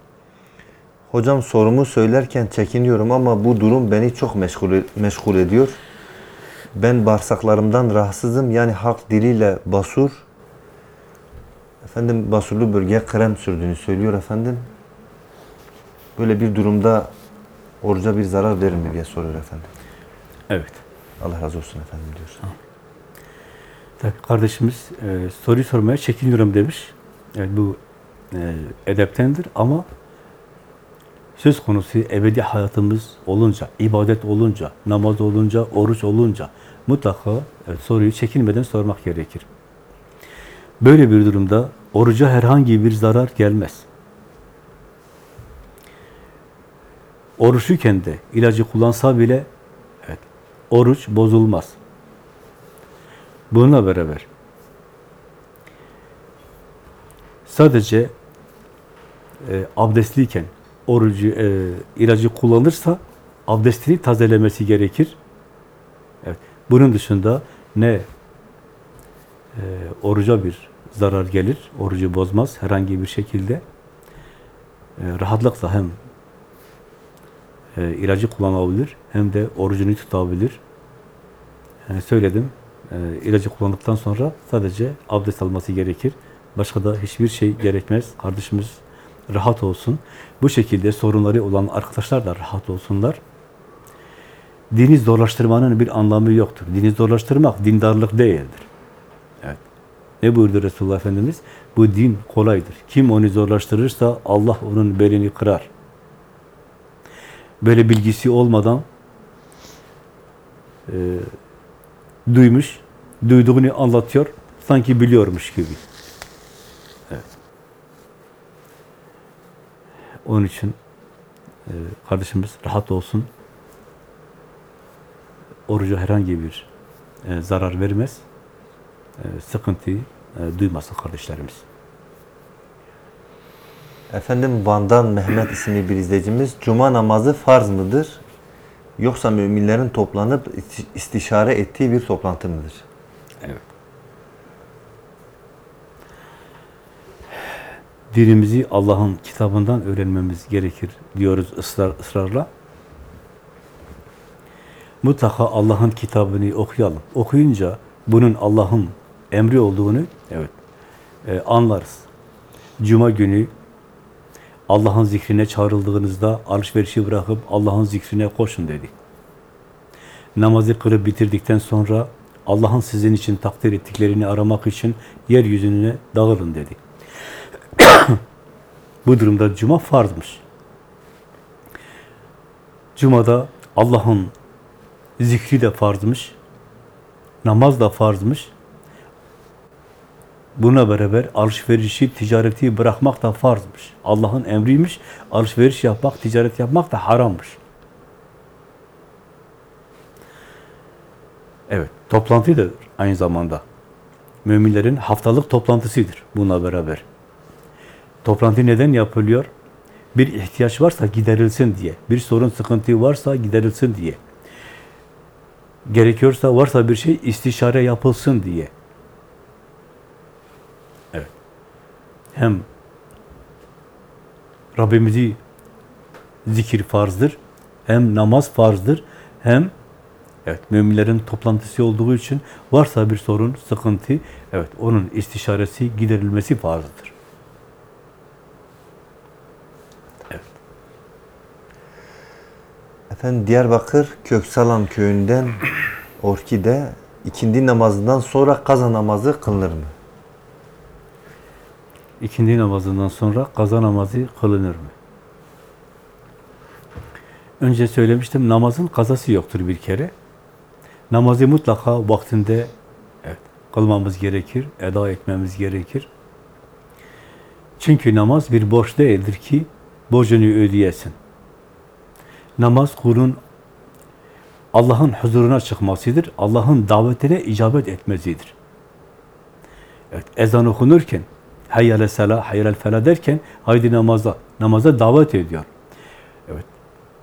Hocam sorumu söylerken çekiniyorum ama bu durum beni çok meşgul, meşgul ediyor. Ben bağırsaklarımdan rahatsızım. Yani halk diliyle basur. Efendim basurlu bölgeye krem sürdüğünü söylüyor efendim. Böyle bir durumda oruca bir zarar verir mi diye soruyor efendim. Evet. Allah razı olsun efendim diyor. Tabii kardeşimiz e, soruyu sormaya çekiniyorum demiş. Evet bu e, edeptendir ama söz konusu ebedi hayatımız olunca, ibadet olunca, namaz olunca, oruç olunca mutlaka evet, soruyu çekinmeden sormak gerekir. Böyle bir durumda oruca herhangi bir zarar gelmez. Oruçluyken de ilacı kullansa bile evet, oruç bozulmaz. Bununla beraber sadece e, abdestliyken orucu, e, ilacı kullanırsa abdestini tazelemesi gerekir. Evet. Bunun dışında ne e, oruca bir zarar gelir, orucu bozmaz herhangi bir şekilde. E, rahatlıkla hem e, ilacı kullanabilir hem de orucunu tutabilir. Yani söyledim, e, ilacı kullandıktan sonra sadece abdest alması gerekir. Başka da hiçbir şey gerekmez. Kardeşimiz rahat olsun. Bu şekilde sorunları olan arkadaşlar da rahat olsunlar. Dini zorlaştırmanın bir anlamı yoktur. Dini zorlaştırmak dindarlık değildir. Ne buyurdu Resulullah Efendimiz? Bu din kolaydır. Kim onu zorlaştırırsa Allah onun belini kırar. Böyle bilgisi olmadan e, duymuş, duyduğunu anlatıyor, sanki biliyormuş gibi. Onun için e, kardeşimiz rahat olsun. Oruca herhangi bir e, zarar vermez. E, sıkıntı e, duymasın kardeşlerimiz. Efendim Van'dan Mehmet isimli bir izleyicimiz Cuma namazı farz mıdır? Yoksa müminlerin toplanıp isti- istişare ettiği bir toplantı mıdır? Evet. Dinimizi Allah'ın kitabından öğrenmemiz gerekir diyoruz ısrar, ısrarla. Mutlaka Allah'ın kitabını okuyalım. Okuyunca bunun Allah'ın emri olduğunu evet e, anlarız. Cuma günü Allah'ın zikrine çağrıldığınızda alışverişi bırakıp Allah'ın zikrine koşun dedi. Namazı kırıp bitirdikten sonra Allah'ın sizin için takdir ettiklerini aramak için yeryüzüne dağılın dedi. Bu durumda cuma farzmış. Cuma'da Allah'ın zikri de farzmış. Namaz da farzmış. Buna beraber alışverişi, ticareti bırakmak da farzmış. Allah'ın emriymiş. Alışveriş yapmak, ticaret yapmak da harammış. Evet, toplantıdır aynı zamanda. Müminlerin haftalık toplantısıdır bununla beraber. Toplantı neden yapılıyor? Bir ihtiyaç varsa giderilsin diye. Bir sorun, sıkıntı varsa giderilsin diye. Gerekiyorsa varsa bir şey istişare yapılsın diye. Hem Rabbimizi zikir farzdır, hem namaz farzdır, hem evet müminlerin toplantısı olduğu için varsa bir sorun, sıkıntı, evet onun istişaresi, giderilmesi farzdır. Efendim Diyarbakır Köksalan köyünden Orkide ikindi namazından sonra kaza namazı kılınır mı? İkindi namazından sonra kaza namazı kılınır mı? Önce söylemiştim, namazın kazası yoktur bir kere. Namazı mutlaka vaktinde evet, kılmamız gerekir, eda etmemiz gerekir. Çünkü namaz bir borç değildir ki borcunu ödeyesin. Namaz kulun Allah'ın huzuruna çıkmasıdır. Allah'ın davetine icabet etmesidir. Evet, ezan okunurken hayyale sala, hayyale fela derken haydi namaza, namaza davet ediyor. Evet.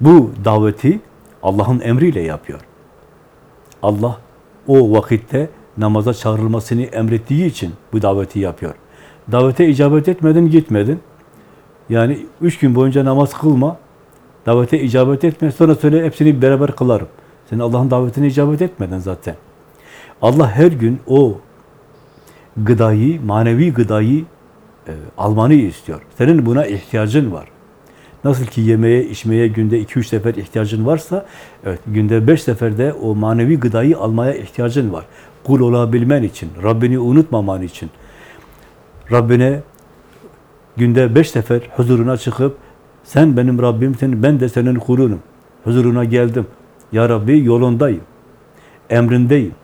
Bu daveti Allah'ın emriyle yapıyor. Allah o vakitte namaza çağrılmasını emrettiği için bu daveti yapıyor. Davete icabet etmedin, gitmedin. Yani üç gün boyunca namaz kılma, davete icabet etme, sonra söyle hepsini beraber kılarım. Sen Allah'ın davetine icabet etmedin zaten. Allah her gün o gıdayı, manevi gıdayı e, almanı istiyor. Senin buna ihtiyacın var. Nasıl ki yemeğe, içmeye günde iki üç sefer ihtiyacın varsa, evet günde beş seferde o manevi gıdayı almaya ihtiyacın var. Kul olabilmen için, Rabbini unutmaman için, Rabbine günde beş sefer huzuruna çıkıp, sen benim Rabbimsin, ben de senin kulunum. Huzuruna geldim. Ya Rabbi yolundayım. Emrindeyim.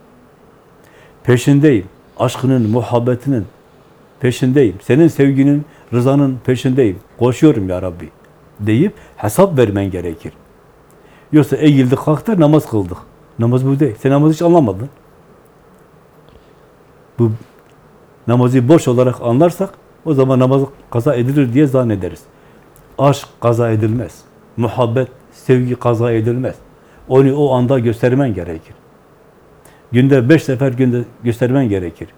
Peşindeyim. Aşkının, muhabbetinin peşindeyim. Senin sevginin, rızanın peşindeyim. Koşuyorum ya Rabbi. Deyip hesap vermen gerekir. Yoksa eğildik kalktık namaz kıldık. Namaz bu değil. Sen namazı hiç anlamadın. Bu namazı boş olarak anlarsak o zaman namaz kaza edilir diye zannederiz. Aşk kaza edilmez. Muhabbet, sevgi kaza edilmez. Onu o anda göstermen gerekir. Günde beş sefer günde göstermen gerekir.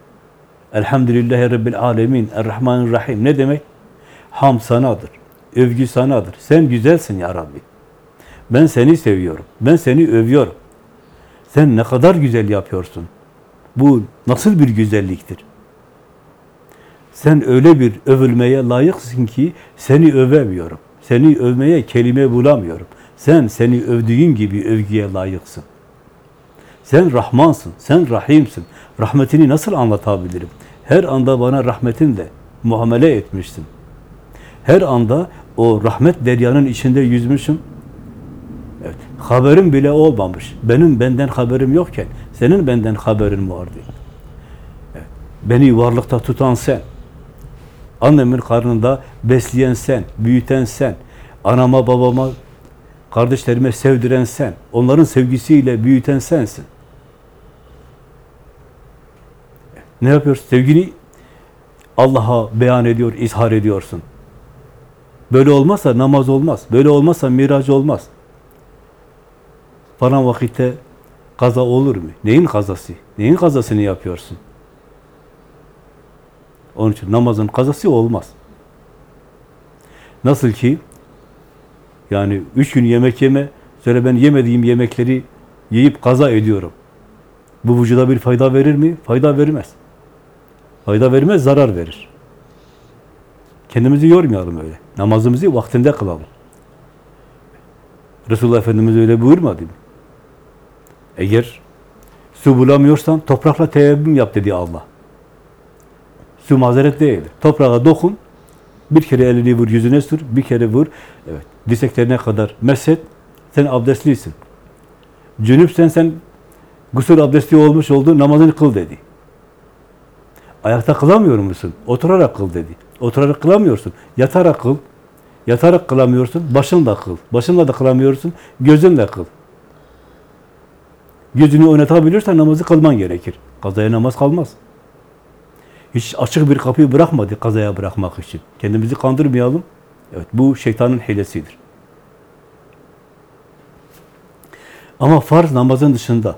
Elhamdülillahi Rabbil Alemin, Errahmanirrahim. Ne demek? Ham sanadır. Övgü sanadır. Sen güzelsin ya Rabbi. Ben seni seviyorum. Ben seni övüyorum. Sen ne kadar güzel yapıyorsun. Bu nasıl bir güzelliktir? Sen öyle bir övülmeye layıksın ki seni övemiyorum. Seni övmeye kelime bulamıyorum. Sen seni övdüğün gibi övgüye layıksın. Sen Rahmansın, sen Rahimsin. Rahmetini nasıl anlatabilirim? Her anda bana rahmetinle muamele etmişsin. Her anda o rahmet deryanın içinde yüzmüşüm. Evet, haberim bile olmamış. Benim benden haberim yokken senin benden haberin vardı. Evet, beni varlıkta tutan sen. Annemin karnında besleyen sen, büyüten sen. Anama, babama, kardeşlerime sevdiren sen. Onların sevgisiyle büyüten sensin. Ne yapıyorsun? Sevgini Allah'a beyan ediyor, izhar ediyorsun. Böyle olmazsa namaz olmaz. Böyle olmazsa miraç olmaz. Falan vakitte kaza olur mu? Neyin kazası? Neyin kazasını yapıyorsun? Onun için namazın kazası olmaz. Nasıl ki yani üç gün yemek yeme, sonra ben yemediğim yemekleri yiyip kaza ediyorum. Bu vücuda bir fayda verir mi? Fayda vermez. Fayda vermez, zarar verir. Kendimizi yormayalım öyle. Namazımızı vaktinde kılalım. Resulullah Efendimiz öyle buyurmadı mı? Eğer su bulamıyorsan toprakla teyemmüm yap dedi Allah. Su mazeret değildir. Toprağa dokun, bir kere elini vur, yüzüne sür, bir kere vur. Evet, dirseklerine kadar meset, sen abdestlisin. Cünüpsen sen gusül abdesti olmuş oldu, namazını kıl dedi. Ayakta kılamıyor musun? Oturarak kıl dedi. Oturarak kılamıyorsun. Yatarak kıl. Yatarak kılamıyorsun. Başınla kıl. Başınla da kılamıyorsun. Gözünle kıl. Gözünü oynatabilirsen namazı kılman gerekir. Kazaya namaz kalmaz. Hiç açık bir kapıyı bırakmadı kazaya bırakmak için. Kendimizi kandırmayalım. Evet, bu şeytanın hilesidir. Ama farz namazın dışında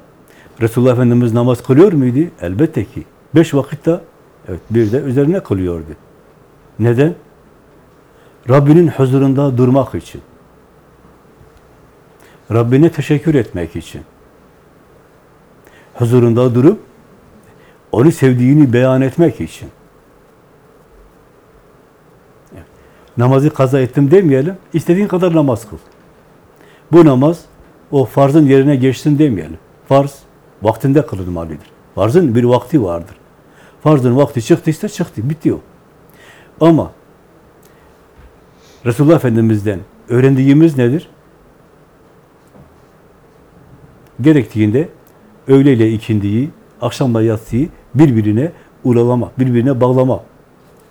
Resulullah Efendimiz namaz kılıyor muydu? Elbette ki. Beş vakitte evet bir de üzerine kılıyordu. Neden? Rabbinin huzurunda durmak için. Rabbine teşekkür etmek için. Huzurunda durup onu sevdiğini beyan etmek için. Evet. Namazı kaza ettim demeyelim. istediğin kadar namaz kıl. Bu namaz o farzın yerine geçsin demeyelim. Farz vaktinde kılınmalıdır. Farzın bir vakti vardır. Farzın vakti çıktıysa çıktı, bitiyor. Ama Resulullah Efendimiz'den öğrendiğimiz nedir? Gerektiğinde öğleyle ikindiyi, akşamla yatsıyı birbirine uğralama, birbirine bağlama.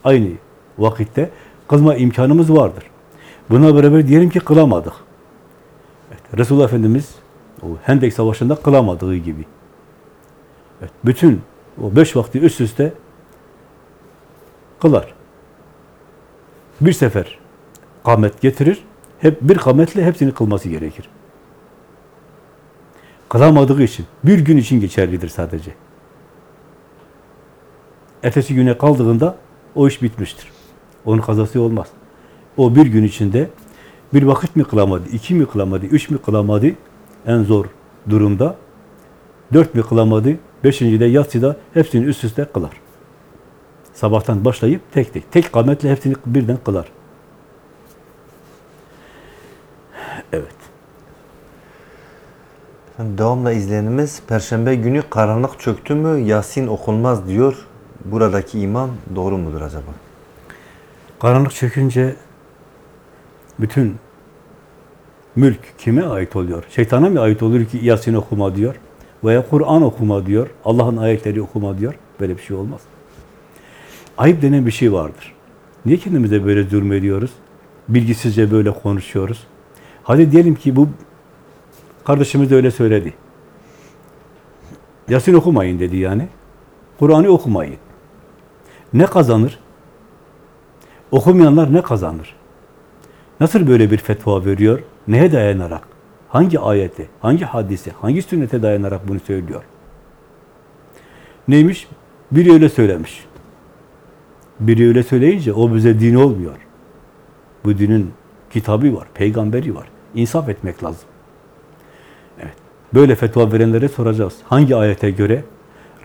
Aynı vakitte kılma imkanımız vardır. Buna beraber diyelim ki kılamadık. Evet, Resulullah Efendimiz o Hendek Savaşı'nda kılamadığı gibi. Evet, bütün o beş vakti üst üste kılar. Bir sefer kamet getirir, hep bir kametle hepsini kılması gerekir. Kılamadığı için, bir gün için geçerlidir sadece. Ertesi güne kaldığında o iş bitmiştir. Onun kazası olmaz. O bir gün içinde bir vakit mi kılamadı, iki mi kılamadı, üç mi kılamadı en zor durumda. Dört mi kılamadı, beşinci de yatsıda hepsini üst üste kılar. Sabahtan başlayıp tek tek, tek kametle hepsini birden kılar. Evet. Devamla izleyenimiz Perşembe günü karanlık çöktü mü Yasin okunmaz diyor. Buradaki iman doğru mudur acaba? Karanlık çökünce bütün mülk kime ait oluyor? Şeytana mı ait olur ki Yasin okuma diyor? Veya Kur'an okuma diyor? Allah'ın ayetleri okuma diyor? Böyle bir şey olmaz. Ayıp denen bir şey vardır. Niye kendimize böyle zulmediyoruz? Bilgisizce böyle konuşuyoruz. Hadi diyelim ki bu kardeşimiz de öyle söyledi. Yasin okumayın dedi yani. Kur'an'ı okumayın. Ne kazanır? Okumayanlar ne kazanır? Nasıl böyle bir fetva veriyor? Neye dayanarak? Hangi ayete, hangi hadise, hangi sünnete dayanarak bunu söylüyor? Neymiş? Biri öyle söylemiş. Biri öyle söyleyince o bize din olmuyor. Bu dinin kitabı var, peygamberi var. İnsaf etmek lazım. Evet. Böyle fetva verenlere soracağız. Hangi ayete göre?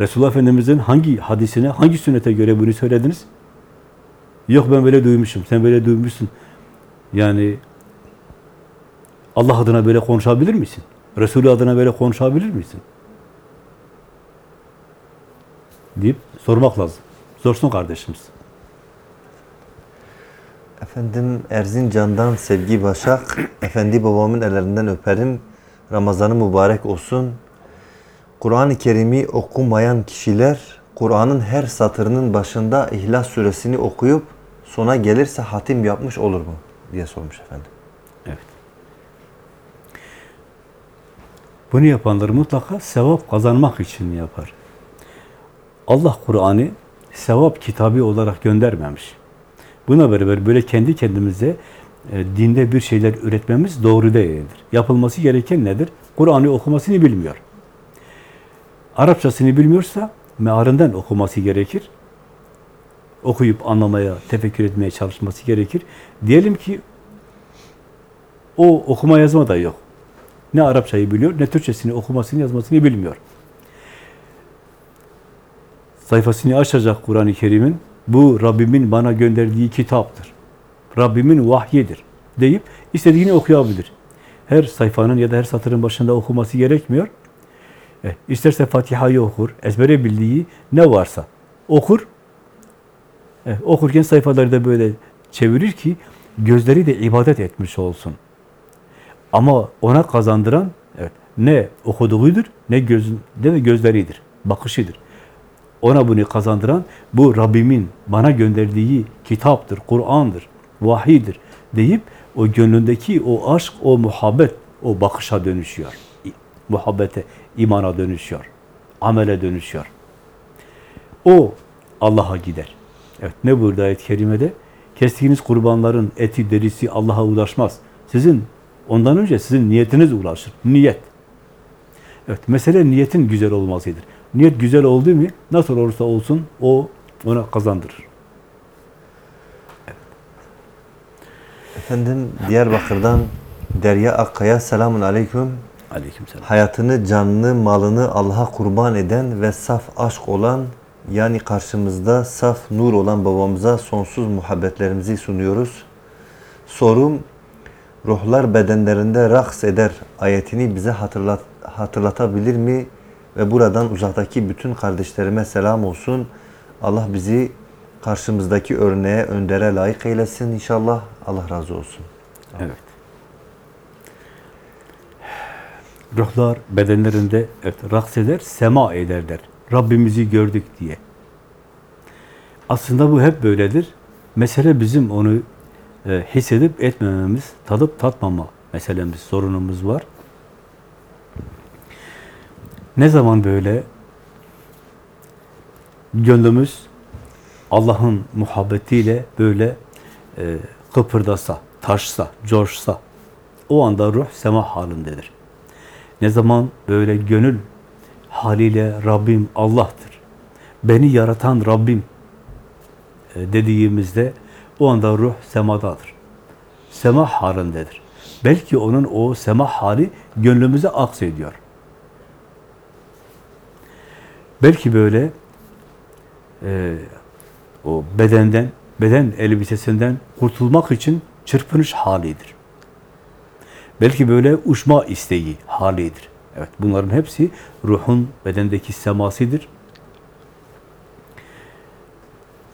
Resulullah Efendimiz'in hangi hadisine, hangi sünnete göre bunu söylediniz? Yok ben böyle duymuşum, sen böyle duymuşsun. Yani Allah adına böyle konuşabilir misin? Resulü adına böyle konuşabilir misin? deyip sormak lazım. Sorsun kardeşimiz. Efendim Erzincan'dan Sevgi Başak. Efendi babamın ellerinden öperim. Ramazanı mübarek olsun. Kur'an-ı Kerim'i okumayan kişiler Kur'an'ın her satırının başında İhlas suresini okuyup sona gelirse hatim yapmış olur mu? diye sormuş efendim. Evet. Bunu yapanlar mutlaka sevap kazanmak için yapar. Allah Kur'an'ı sevap kitabı olarak göndermemiş. Buna beraber böyle kendi kendimize e, dinde bir şeyler üretmemiz doğru değildir. Yapılması gereken nedir? Kur'an'ı okumasını bilmiyor. Arapçasını bilmiyorsa mealinden okuması gerekir. Okuyup anlamaya, tefekkür etmeye çalışması gerekir. Diyelim ki o okuma yazma da yok. Ne Arapçayı biliyor, ne Türkçesini okumasını, yazmasını bilmiyor. Sayfasını açacak Kur'an-ı Kerim'in, bu Rabbimin bana gönderdiği kitaptır. Rabbimin vahyidir deyip istediğini okuyabilir. Her sayfanın ya da her satırın başında okuması gerekmiyor. E, isterse Fatiha'yı okur, ezbere bildiği ne varsa okur. E, okurken sayfaları da böyle çevirir ki gözleri de ibadet etmiş olsun. Ama ona kazandıran evet, ne okuduğudur, ne göz, ne de gözleridir, bakışıdır. Ona bunu kazandıran bu Rabbimin bana gönderdiği kitaptır, Kur'an'dır, vahidir deyip o gönlündeki o aşk, o muhabbet, o bakışa dönüşüyor. Muhabbete, imana dönüşüyor. Amele dönüşüyor. O Allah'a gider. Evet ne burada ayet-i kerimede? Kestiğiniz kurbanların eti, derisi Allah'a ulaşmaz. Sizin, ondan önce sizin niyetiniz ulaşır. Niyet. Evet, mesele niyetin güzel olmasıdır. Niyet güzel oldu mu, nasıl olursa olsun o ona kazandırır. Efendim Diyarbakır'dan Derya Akkaya selamun aleyküm. Aleykümselam. Hayatını, canını, malını Allah'a kurban eden ve saf aşk olan yani karşımızda saf nur olan babamıza sonsuz muhabbetlerimizi sunuyoruz. Sorum ruhlar bedenlerinde raks eder ayetini bize hatırlat, hatırlatabilir mi? Ve buradan uzaktaki bütün kardeşlerime selam olsun. Allah bizi karşımızdaki örneğe, öndere layık eylesin inşallah. Allah razı olsun. Evet. Ruhlar bedenlerinde evet, raks eder, sema ederler. Rabbimizi gördük diye. Aslında bu hep böyledir. Mesele bizim onu e, hissedip etmememiz, tadıp tatmama meselemiz, sorunumuz var. Ne zaman böyle gönlümüz Allah'ın muhabbetiyle böyle e, kıpırdasa, taşsa, coşsa, o anda ruh sema halindedir. Ne zaman böyle gönül haliyle Rabbim Allah'tır. Beni yaratan Rabbim e, dediğimizde o anda ruh semadadır. Sema halindedir. Belki onun o sema hali gönlümüze aksediyor. Belki böyle e, o bedenden, beden elbisesinden kurtulmak için çırpınış halidir. Belki böyle uçma isteği halidir. Evet, bunların hepsi ruhun bedendeki semasıdır.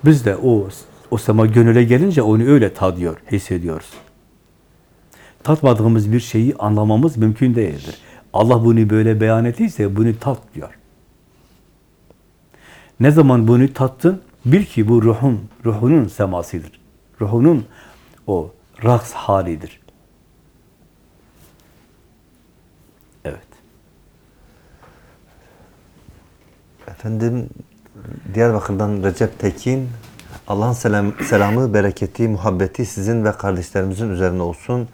Biz de o o sema gönüle gelince onu öyle tadıyor, hissediyoruz. Tatmadığımız bir şeyi anlamamız mümkün değildir. Allah bunu böyle beyan ettiyse bunu tat diyor. Ne zaman bunu tattın? Bil ki bu ruhun, ruhunun semasıdır. Ruhunun o raks halidir. Evet. Efendim Diyarbakır'dan Recep Tekin Allah'ın selam, selamı, bereketi, muhabbeti sizin ve kardeşlerimizin üzerine olsun.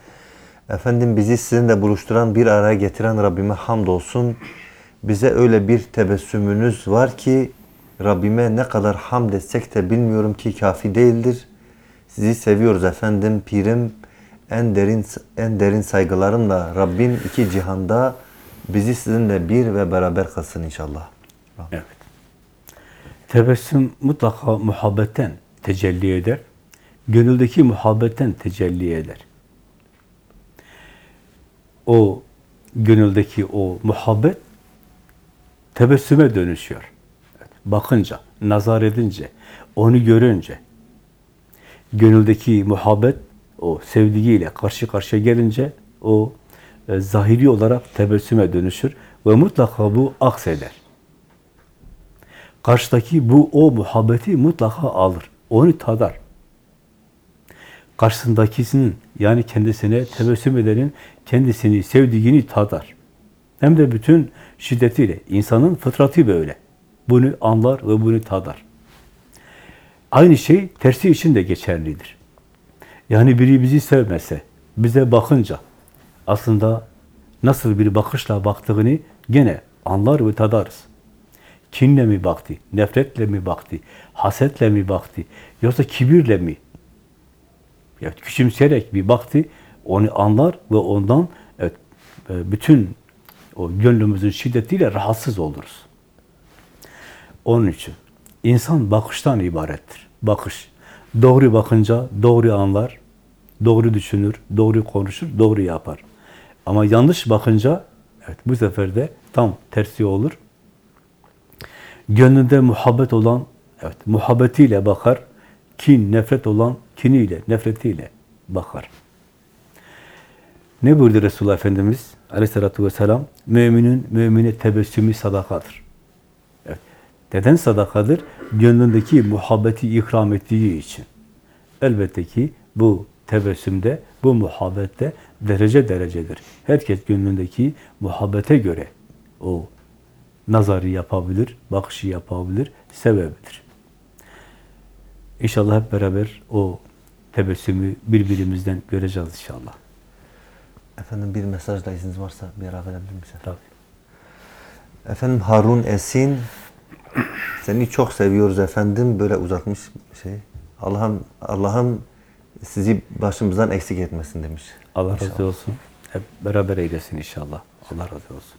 Efendim bizi sizinle buluşturan, bir araya getiren Rabbime hamdolsun. Bize öyle bir tebessümünüz var ki Rabbime ne kadar hamd etsek de bilmiyorum ki kafi değildir. Sizi seviyoruz efendim, pirim. En derin en derin saygılarımla Rabbim iki cihanda bizi sizinle bir ve beraber kılsın inşallah. Evet. Tebessüm mutlaka muhabbetten tecelli eder. Gönüldeki muhabbetten tecelli eder. O gönüldeki o muhabbet tebessüme dönüşüyor. Bakınca, nazar edince, onu görünce, gönüldeki muhabbet o sevdiğiyle karşı karşıya gelince o e, zahiri olarak tebessüme dönüşür ve mutlaka bu akseder. Karşıdaki bu o muhabbeti mutlaka alır. Onu tadar. Karşısındakisinin yani kendisine tebessüm edenin kendisini sevdiğini tadar. Hem de bütün şiddetiyle. insanın fıtratı böyle. Bunu anlar ve bunu tadar. Aynı şey tersi için de geçerlidir. Yani biri bizi sevmese, bize bakınca aslında nasıl bir bakışla baktığını gene anlar ve tadarız. Kinle mi baktı, nefretle mi baktı, hasetle mi baktı, yoksa kibirle mi? Evet, küçümseyerek bir baktı, onu anlar ve ondan evet, e, bütün o gönlümüzün şiddetiyle rahatsız oluruz. Onun için insan bakıştan ibarettir. Bakış. Doğru bakınca doğru anlar, doğru düşünür, doğru konuşur, doğru yapar. Ama yanlış bakınca evet bu sefer de tam tersi olur. Gönlünde muhabbet olan evet muhabbetiyle bakar. Kin, nefret olan kiniyle, nefretiyle bakar. Ne buyurdu Resulullah Efendimiz aleyhissalatü vesselam? Müminin, mümine tebessümü sadakadır. Evet. Neden sadakadır? Gönlündeki muhabbeti ikram ettiği için. Elbette ki bu tebessümde, bu muhabbette derece derecedir. Herkes gönlündeki muhabbete göre o nazarı yapabilir, bakışı yapabilir, sevebilir. İnşallah hep beraber o tebessümü birbirimizden göreceğiz inşallah. Efendim bir mesajla izniniz varsa bir ara verebilir miyiz? Tabii. Efendim Harun Esin seni çok seviyoruz efendim böyle uzatmış şey. Allah'ım Allah'ım sizi başımızdan eksik etmesin demiş. Allah razı İnşallah. olsun. Hep beraber eylesin inşallah. Allah razı olsun.